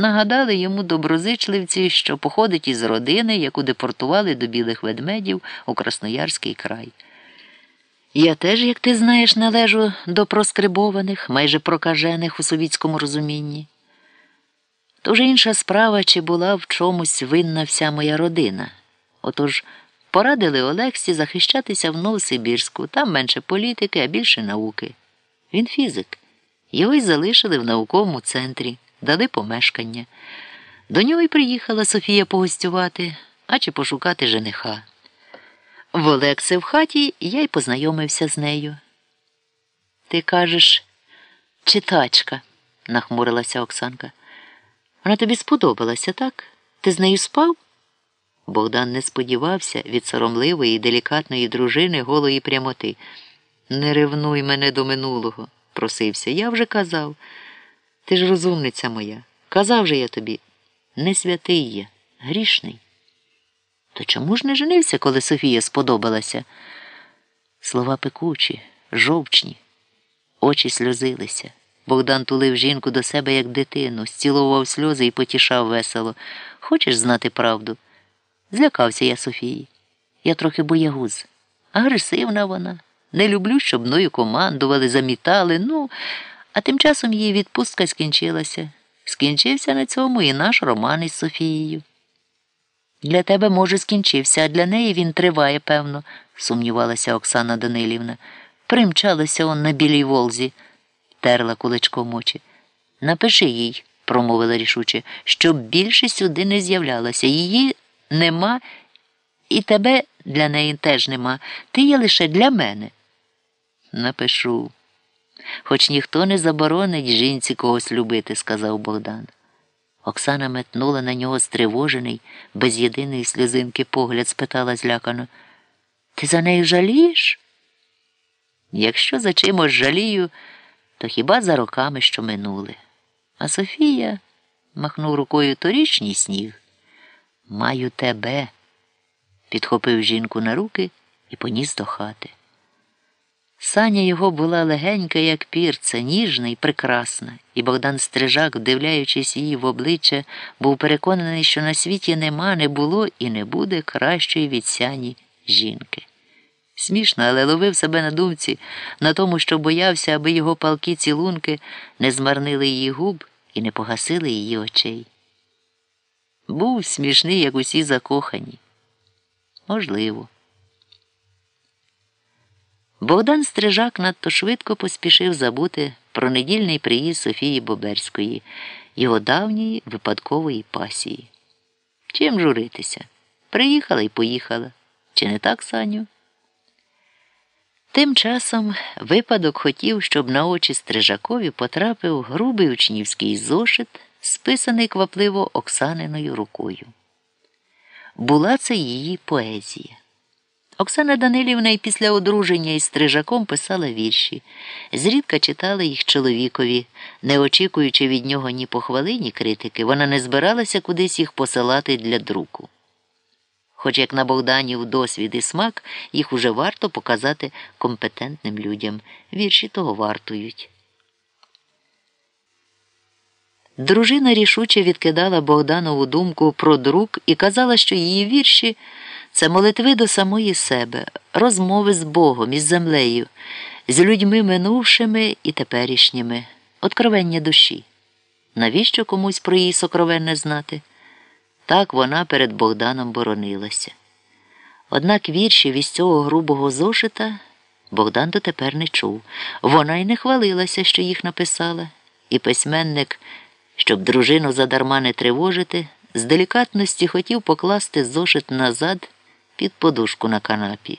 Нагадали йому доброзичливці, що походить із родини, яку депортували до білих ведмедів у Красноярський край. Я теж, як ти знаєш, належу до проскрибованих, майже прокажених у совітському розумінні. То вже інша справа, чи була в чомусь винна вся моя родина. Отож порадили Олексі захищатися в Новосибірську, там менше політики, а більше науки. Він фізик. Його й залишили в науковому центрі, дали помешкання. До нього й приїхала Софія погостювати, а чи пошукати жениха. В Олекси в хаті я й познайомився з нею. Ти кажеш, читачка, нахмурилася Оксанка. Вона тобі сподобалася, так? Ти з нею спав? Богдан не сподівався від соромливої і делікатної дружини голої прямоти. Не ревнуй мене до минулого, просився. Я вже казав. Ти ж розумниця моя. Казав же я тобі. Не святий є, грішний. То чому ж не женився, коли Софія сподобалася? Слова пекучі, жовчні, очі сльозилися. Богдан тулив жінку до себе, як дитину, зцілував сльози і потішав весело. Хочеш знати правду? Злякався я Софії. Я трохи боягуз. Агресивна вона. Не люблю, щоб мною командували, замітали. Ну, а тим часом її відпустка скінчилася. Скінчився на цьому і наш роман із Софією. Для тебе, може, скінчився, а для неї він триває, певно, сумнівалася Оксана Данилівна. Примчалася он на білій волзі, терла куличком очі. Напиши їй, промовила рішуче, щоб більше сюди не з'являлася. Її нема, і тебе для неї теж нема. Ти є лише для мене. Напишу. Хоч ніхто не заборонить жінці когось любити, сказав Богдан. Оксана метнула на нього стривожений, без єдиної сльозинки погляд, спитала злякано. Ти за нею жалієш? Якщо за чимось жалію, то хіба за роками, що минули. А Софія махнув рукою торічній сніг. Маю тебе, підхопив жінку на руки і поніс до хати. Саня його була легенька, як пірця, ніжна і прекрасна, і Богдан Стрижак, вдивляючись її в обличчя, був переконаний, що на світі нема, не було і не буде кращої від сяні жінки. Смішно, але ловив себе на думці, на тому, що боявся, аби його палки цілунки не змарнили її губ і не погасили її очей. Був смішний, як усі закохані. Можливо. Богдан Стрижак надто швидко поспішив забути про недільний приїзд Софії Боберської, його давньої випадкової пасії. Чим журитися? Приїхала і поїхала. Чи не так, Саню? Тим часом випадок хотів, щоб на очі Стрижакові потрапив грубий учнівський зошит, списаний квапливо Оксаниною рукою. Була це її поезія. Оксана Данилівна і після одруження із Стрижаком писала вірші, зрідка читала їх чоловікові, не очікуючи від нього ні похвали, ні критики, вона не збиралася кудись їх посилати для друку. Хоч як на Богданів досвід і смак, їх уже варто показати компетентним людям. Вірші того вартують. Дружина рішуче відкидала Богданову думку про друк і казала, що її вірші це молитви до самої себе, розмови з Богом, із землею, з людьми минувшими і теперішніми, откровення душі. Навіщо комусь про її сокровенне знати? Так вона перед Богданом боронилася. Однак віршів із цього грубого зошита Богдан дотепер не чув. Вона й не хвалилася, що їх написала, і письменник, щоб дружину задарма не тривожити, з делікатності хотів покласти зошит назад під подушку на канапі.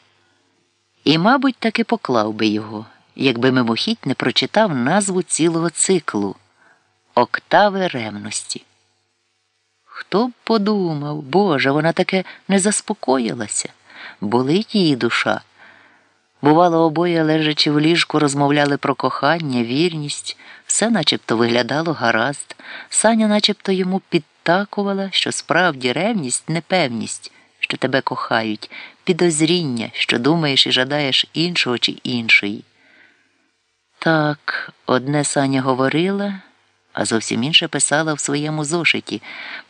І, мабуть, таки поклав би його, якби мимохідь не прочитав назву цілого циклу Октави ревності. Хто б подумав, Боже, вона таке не заспокоїлася, болить її душа. Бувало, обоє, лежачи в ліжку, розмовляли про кохання, вірність, все начебто виглядало гаразд, Саня начебто йому підтакувала, що справді ревність непевність, що тебе кохають, підозріння, що думаєш і жадаєш іншого чи іншої. Так, одне Саня говорила, а зовсім інше писала в своєму зошиті.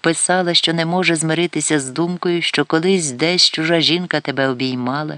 Писала, що не може змиритися з думкою, що колись десь чужа жінка тебе обіймала,